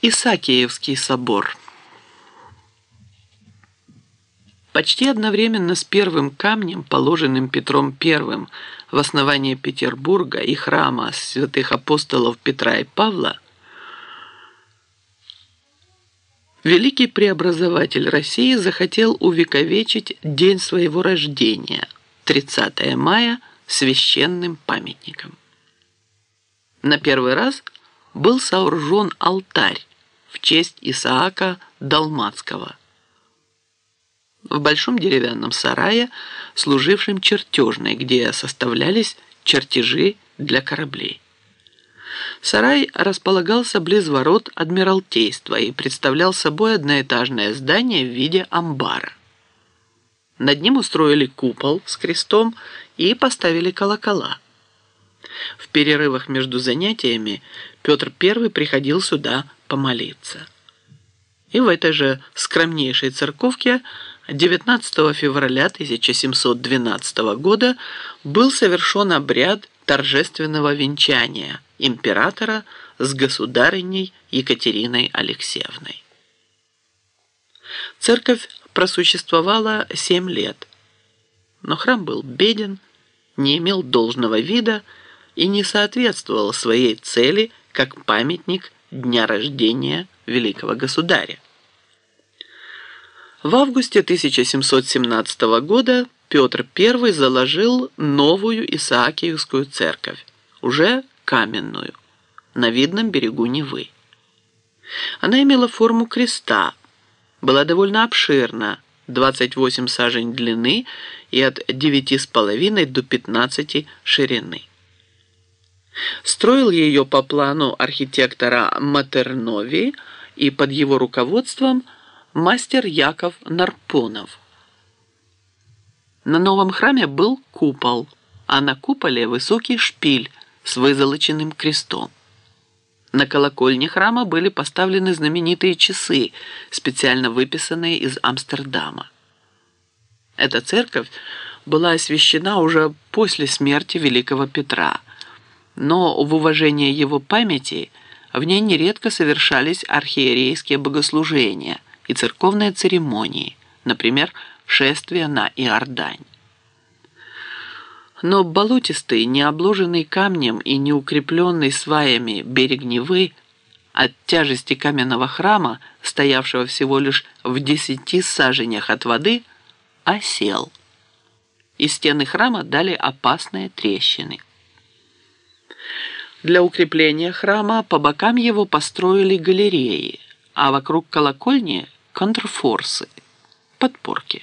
Исаакиевский собор. Почти одновременно с первым камнем, положенным Петром I в основании Петербурга и храма святых апостолов Петра и Павла, великий преобразователь России захотел увековечить день своего рождения, 30 мая, священным памятником. На первый раз был сооружен алтарь, в честь Исаака Далмацкого. В большом деревянном сарае, служившем чертежной, где составлялись чертежи для кораблей. Сарай располагался близ ворот Адмиралтейства и представлял собой одноэтажное здание в виде амбара. Над ним устроили купол с крестом и поставили колокола. В перерывах между занятиями Петр I приходил сюда помолиться. И в этой же скромнейшей церковке 19 февраля 1712 года был совершен обряд торжественного венчания императора с государыней Екатериной Алексеевной. Церковь просуществовала семь лет, но храм был беден, не имел должного вида и не соответствовал своей цели как памятник дня рождения великого государя. В августе 1717 года Петр I заложил новую Исаакиевскую церковь, уже каменную, на видном берегу Невы. Она имела форму креста, была довольно обширна, 28 сажень длины и от 9,5 до 15 ширины. Строил ее по плану архитектора Матернови и под его руководством мастер Яков Нарпонов. На новом храме был купол, а на куполе высокий шпиль с вызолоченным крестом. На колокольне храма были поставлены знаменитые часы, специально выписанные из Амстердама. Эта церковь была освящена уже после смерти великого Петра – но в уважение его памяти в ней нередко совершались архиерейские богослужения и церковные церемонии, например, шествие на Иордань. Но болотистый, не обложенный камнем и не укрепленный сваями берег Невы от тяжести каменного храма, стоявшего всего лишь в десяти саженях от воды, осел. И стены храма дали опасные трещины. Для укрепления храма по бокам его построили галереи, а вокруг колокольни – контрфорсы, подпорки.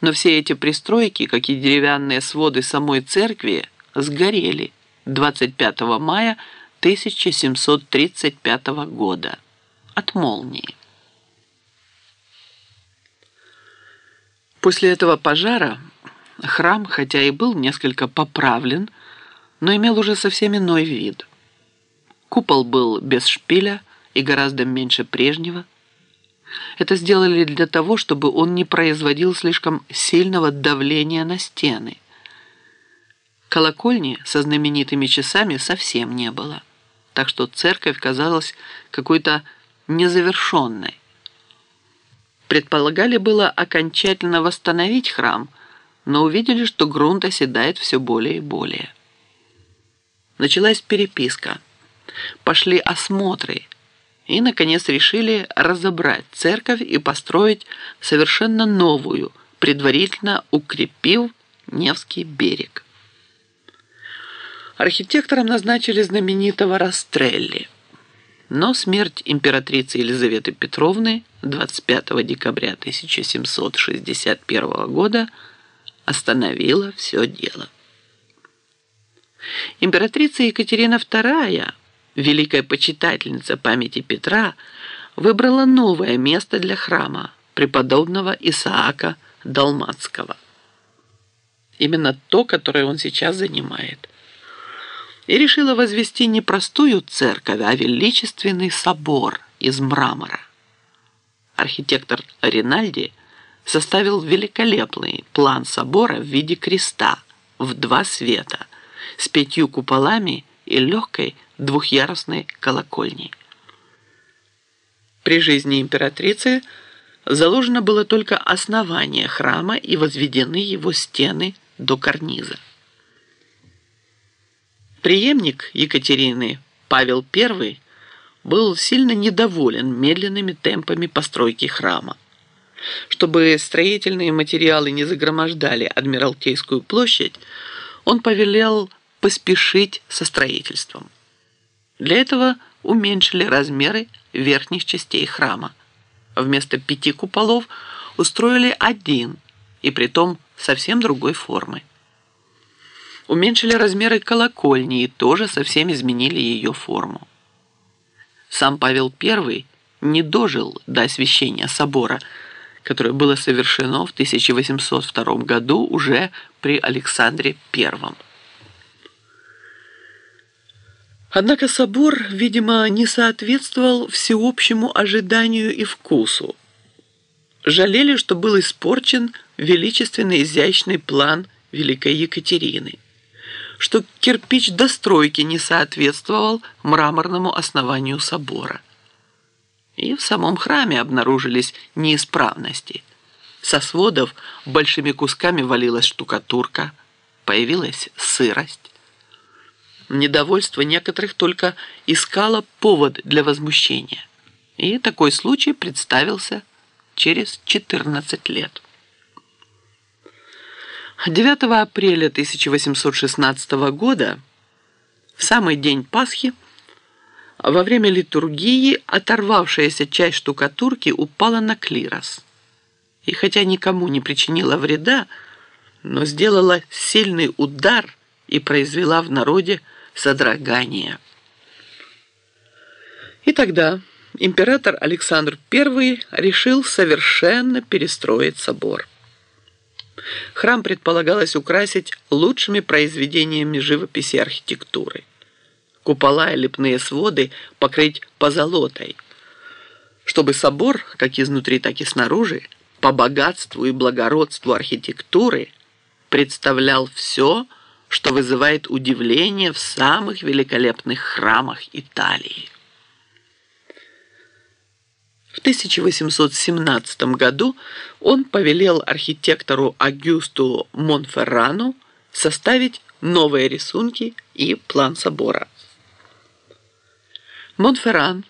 Но все эти пристройки, как и деревянные своды самой церкви, сгорели 25 мая 1735 года от молнии. После этого пожара храм, хотя и был несколько поправлен, но имел уже совсем иной вид. Купол был без шпиля и гораздо меньше прежнего. Это сделали для того, чтобы он не производил слишком сильного давления на стены. Колокольни со знаменитыми часами совсем не было, так что церковь казалась какой-то незавершенной. Предполагали было окончательно восстановить храм, но увидели, что грунт оседает все более и более. Началась переписка. Пошли осмотры. И, наконец, решили разобрать церковь и построить совершенно новую, предварительно укрепив Невский берег. Архитектором назначили знаменитого Растрелли. Но смерть императрицы Елизаветы Петровны 25 декабря 1761 года остановила все дело. Императрица Екатерина II, великая почитательница памяти Петра, выбрала новое место для храма преподобного Исаака Далмацкого. Именно то, которое он сейчас занимает. И решила возвести не простую церковь, а величественный собор из мрамора. Архитектор Ринальди составил великолепный план собора в виде креста в два света – с пятью куполами и легкой двухъярусной колокольней. При жизни императрицы заложено было только основание храма и возведены его стены до карниза. Преемник Екатерины Павел I был сильно недоволен медленными темпами постройки храма. Чтобы строительные материалы не загромождали Адмиралтейскую площадь, он повелел поспешить со строительством. Для этого уменьшили размеры верхних частей храма. Вместо пяти куполов устроили один, и притом совсем другой формы. Уменьшили размеры колокольни и тоже совсем изменили ее форму. Сам Павел I не дожил до освящения собора, которое было совершено в 1802 году уже при Александре I. Однако собор, видимо, не соответствовал всеобщему ожиданию и вкусу. Жалели, что был испорчен величественный изящный план Великой Екатерины, что кирпич достройки не соответствовал мраморному основанию собора. И в самом храме обнаружились неисправности. Со сводов большими кусками валилась штукатурка, появилась сырость. Недовольство некоторых только искало повод для возмущения. И такой случай представился через 14 лет. 9 апреля 1816 года, в самый день Пасхи, во время литургии оторвавшаяся часть штукатурки упала на клирос. И хотя никому не причинила вреда, но сделала сильный удар и произвела в народе содрогание. И тогда император Александр I решил совершенно перестроить собор. Храм предполагалось украсить лучшими произведениями живописи и архитектуры. Купола и лепные своды покрыть позолотой, чтобы собор, как изнутри, так и снаружи, по богатству и благородству архитектуры представлял все, что вызывает удивление в самых великолепных храмах Италии. В 1817 году он повелел архитектору Агюсту Монферрану составить новые рисунки и план собора. Монферран,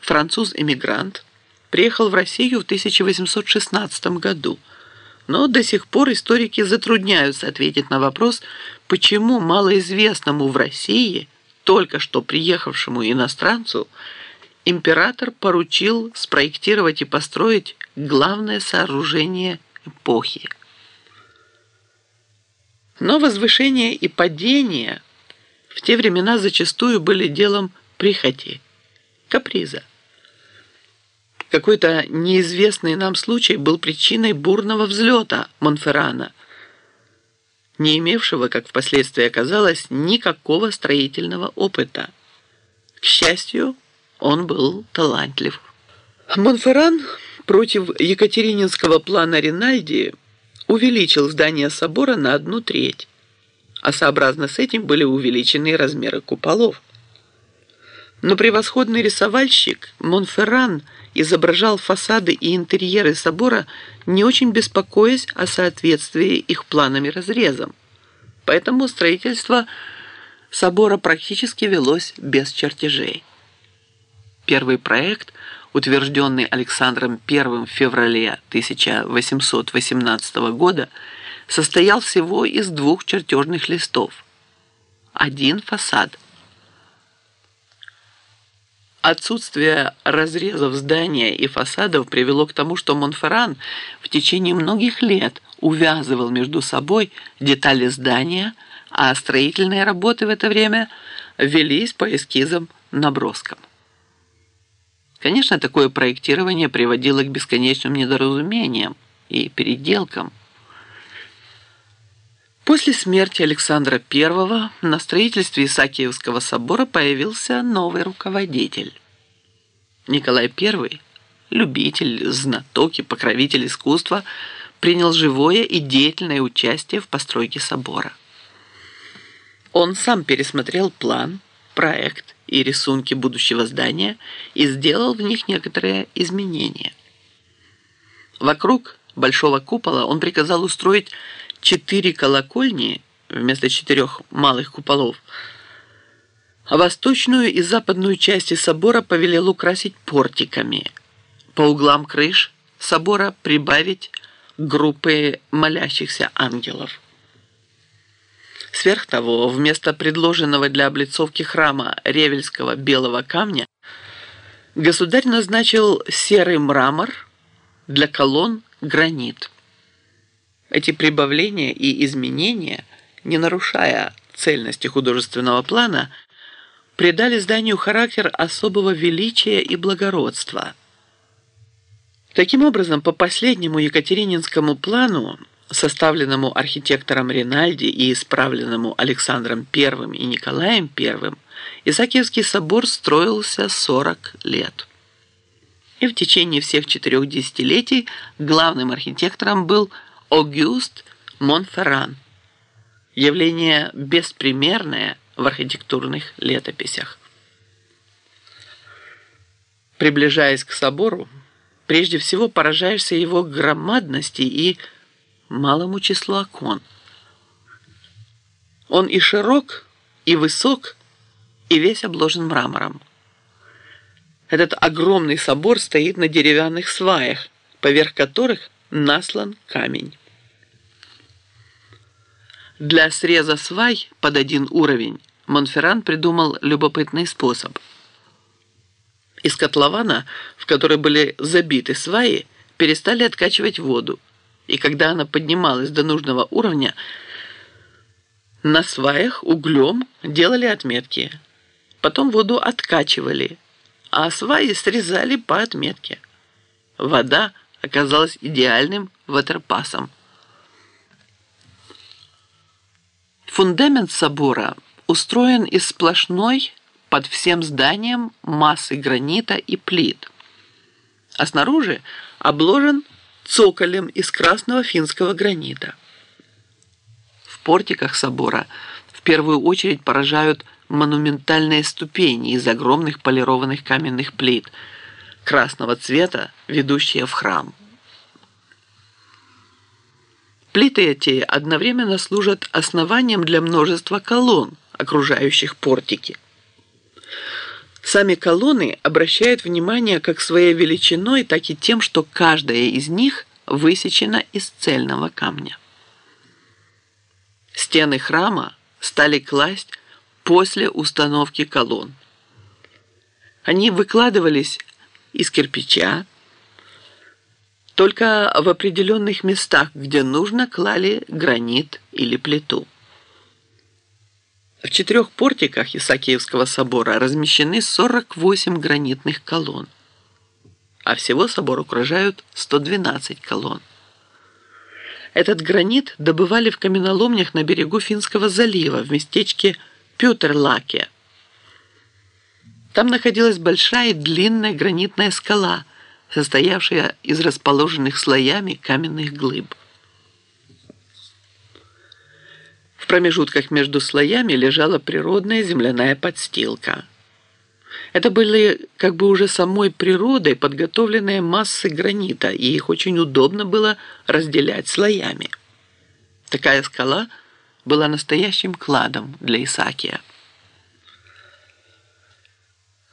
француз-эмигрант, приехал в Россию в 1816 году – но до сих пор историки затрудняются ответить на вопрос, почему малоизвестному в России, только что приехавшему иностранцу, император поручил спроектировать и построить главное сооружение эпохи. Но возвышение и падение в те времена зачастую были делом прихоти, каприза. Какой-то неизвестный нам случай был причиной бурного взлета Монферрана, не имевшего, как впоследствии оказалось, никакого строительного опыта. К счастью, он был талантлив. Монферран против Екатерининского плана Ринальди увеличил здание собора на одну треть, а сообразно с этим были увеличены размеры куполов. Но превосходный рисовальщик Монферран – изображал фасады и интерьеры собора, не очень беспокоясь о соответствии их планами разрезам. Поэтому строительство собора практически велось без чертежей. Первый проект, утвержденный Александром I в феврале 1818 года, состоял всего из двух чертежных листов. Один фасад – Отсутствие разрезов здания и фасадов привело к тому, что Монферран в течение многих лет увязывал между собой детали здания, а строительные работы в это время велись по эскизам наброскам. Конечно, такое проектирование приводило к бесконечным недоразумениям и переделкам. После смерти Александра I на строительстве Исаакиевского собора появился новый руководитель. Николай I, любитель, знаток и покровитель искусства, принял живое и деятельное участие в постройке собора. Он сам пересмотрел план, проект и рисунки будущего здания и сделал в них некоторые изменения. Вокруг большого купола он приказал устроить четыре колокольни вместо четырех малых куполов, а восточную и западную части собора повелел украсить портиками. По углам крыш собора прибавить группы молящихся ангелов. Сверх того, вместо предложенного для облицовки храма ревельского белого камня, государь назначил серый мрамор, для колонн гранит. Эти прибавления и изменения, не нарушая цельности художественного плана, придали зданию характер особого величия и благородства. Таким образом, по последнему Екатерининскому плану составленному архитектором Ринальди и исправленному Александром I и Николаем I, Исаакиевский собор строился 40 лет. И в течение всех четырех десятилетий главным архитектором был Огюст Монферран. Явление беспримерное в архитектурных летописях. Приближаясь к собору, прежде всего поражаешься его громадности и малому числу окон. Он и широк, и высок, и весь обложен мрамором. Этот огромный собор стоит на деревянных сваях, поверх которых наслан камень. Для среза свай под один уровень Монферран придумал любопытный способ. Из котлована, в который были забиты сваи, перестали откачивать воду и когда она поднималась до нужного уровня, на сваях углем делали отметки. Потом воду откачивали, а сваи срезали по отметке. Вода оказалась идеальным ватерпасом. Фундамент собора устроен из сплошной под всем зданием массы гранита и плит, а снаружи обложен цоколем из красного финского гранита. В портиках собора в первую очередь поражают монументальные ступени из огромных полированных каменных плит красного цвета, ведущие в храм. Плиты эти одновременно служат основанием для множества колонн, окружающих портики. Сами колонны обращают внимание как своей величиной, так и тем, что каждая из них высечена из цельного камня. Стены храма стали класть после установки колонн. Они выкладывались из кирпича, только в определенных местах, где нужно, клали гранит или плиту. В четырех портиках Исаакиевского собора размещены 48 гранитных колонн, а всего собор окружают 112 колонн. Этот гранит добывали в каменоломнях на берегу Финского залива в местечке Пютерлаке. Там находилась большая и длинная гранитная скала, состоявшая из расположенных слоями каменных глыб. В промежутках между слоями лежала природная земляная подстилка. Это были как бы уже самой природой подготовленные массы гранита, и их очень удобно было разделять слоями. Такая скала была настоящим кладом для Исаакия.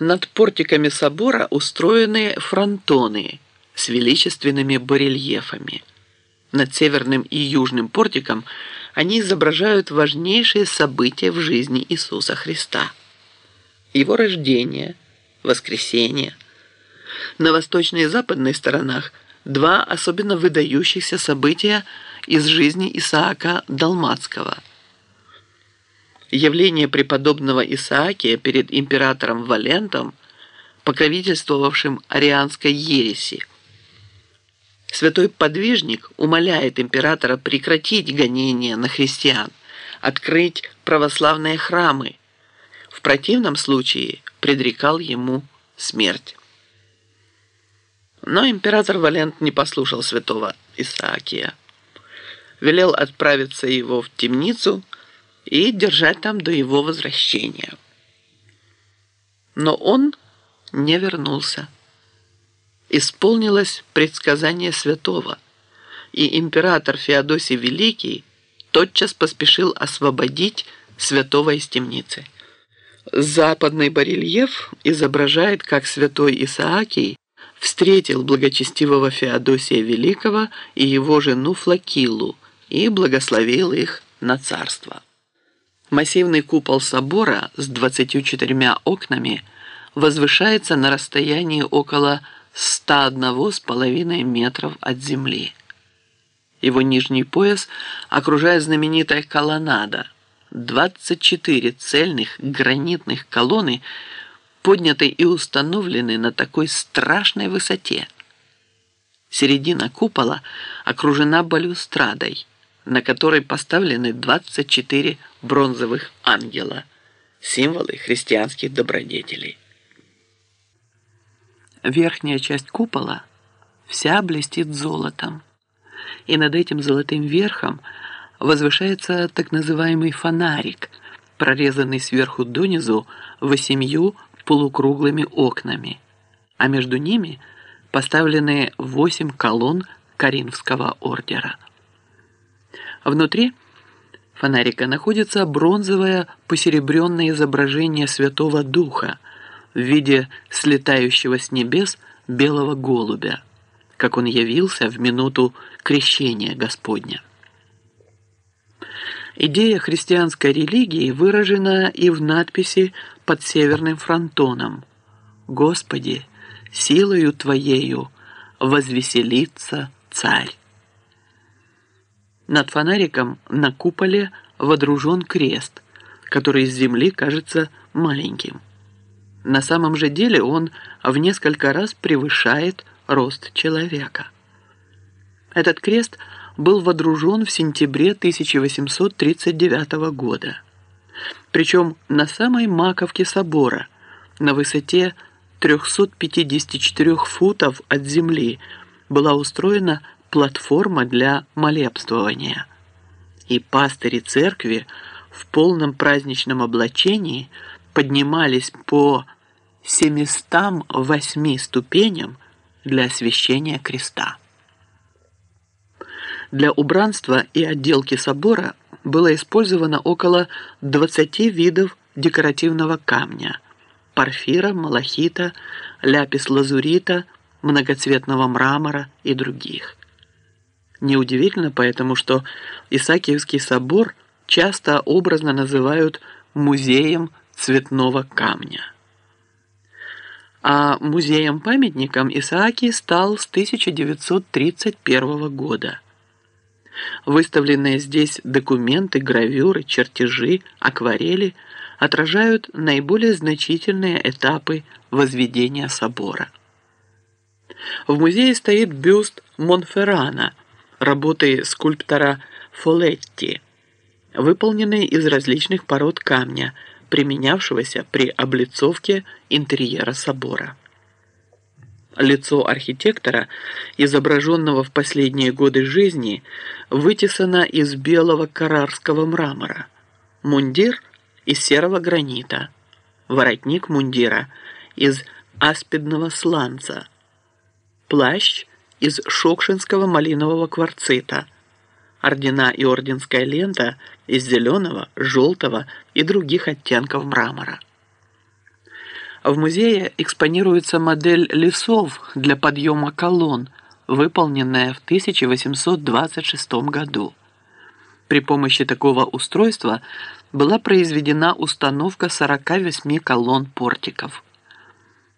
Над портиками собора устроены фронтоны с величественными барельефами. Над северным и южным портиком – они изображают важнейшие события в жизни Иисуса Христа. Его рождение, воскресение. На восточной и западной сторонах два особенно выдающихся события из жизни Исаака Далматского. Явление преподобного Исаакия перед императором Валентом, покровительствовавшим арианской ереси, Святой подвижник умоляет императора прекратить гонения на христиан, открыть православные храмы. В противном случае предрекал ему смерть. Но император Валент не послушал святого Исаакия. Велел отправиться его в темницу и держать там до его возвращения. Но он не вернулся. Исполнилось предсказание святого, и император Феодосий Великий тотчас поспешил освободить святого из темницы. Западный барельеф изображает, как святой Исаакий встретил благочестивого Феодосия Великого и его жену Флакилу и благословил их на царство. Массивный купол собора с 24 окнами возвышается на расстоянии около 101,5 метров от земли. Его нижний пояс окружает знаменитая колоннада. 24 цельных гранитных колонны подняты и установлены на такой страшной высоте. Середина купола окружена балюстрадой, на которой поставлены 24 бронзовых ангела, символы христианских добродетелей. Верхняя часть купола вся блестит золотом, и над этим золотым верхом возвышается так называемый фонарик, прорезанный сверху донизу восемью полукруглыми окнами, а между ними поставлены восемь колонн Каринфского ордера. Внутри фонарика находится бронзовое посеребренное изображение Святого Духа в виде слетающего с небес белого голубя, как он явился в минуту крещения Господня. Идея христианской религии выражена и в надписи под северным фронтоном «Господи, силою Твоею возвеселится царь». Над фонариком на куполе водружен крест, который с земли кажется маленьким. На самом же деле он в несколько раз превышает рост человека. Этот крест – был водружен в сентябре 1839 года. Причем на самой маковке собора, на высоте 354 футов от земли, была устроена платформа для молебствования. И пастыри церкви в полном праздничном облачении поднимались по 708 ступеням для освящения креста. Для убранства и отделки собора было использовано около 20 видов декоративного камня – порфира, малахита, ляпис-лазурита, многоцветного мрамора и других. Неудивительно поэтому, что Исаакиевский собор часто образно называют музеем цветного камня. А музеем-памятником Исаакий стал с 1931 года. Выставленные здесь документы, гравюры, чертежи, акварели отражают наиболее значительные этапы возведения собора. В музее стоит бюст Монферрана, работы скульптора Фолетти, выполненный из различных пород камня, применявшегося при облицовке интерьера собора. Лицо архитектора, изображенного в последние годы жизни, вытесано из белого карарского мрамора. Мундир из серого гранита. Воротник мундира из аспидного сланца. Плащ из шокшинского малинового кварцита. Ордена и орденская лента из зеленого, желтого и других оттенков мрамора. В музее экспонируется модель лесов для подъема колонн, выполненная в 1826 году. При помощи такого устройства была произведена установка 48 колонн портиков.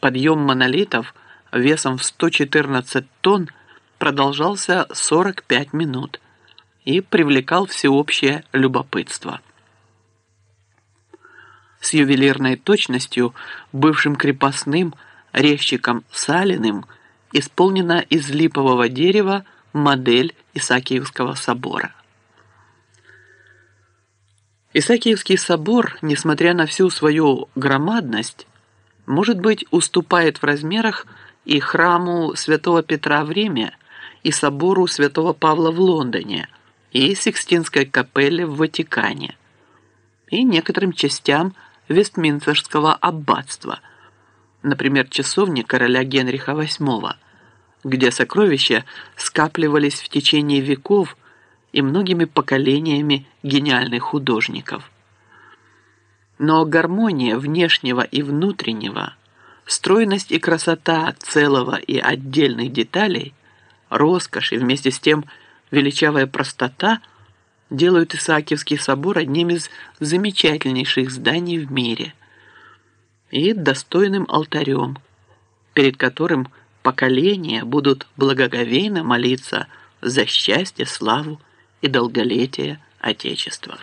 Подъем монолитов весом в 114 тонн продолжался 45 минут и привлекал всеобщее любопытство с ювелирной точностью бывшим крепостным резчиком Салиным исполнена из липового дерева модель Исаакиевского собора. Исаакиевский собор, несмотря на всю свою громадность, может быть, уступает в размерах и храму святого Петра в Риме, и собору святого Павла в Лондоне, и Сикстинской капелле в Ватикане, и некоторым частям Вестминстерского аббатства – например, часовни короля Генриха VIII, где сокровища скапливались в течение веков и многими поколениями гениальных художников. Но гармония внешнего и внутреннего, стройность и красота целого и отдельных деталей, роскошь и вместе с тем величавая простота делают Исаакиевский собор одним из замечательнейших зданий в мире и достойным алтарем, перед которым поколения будут благоговейно молиться за счастье, славу и долголетие Отечества.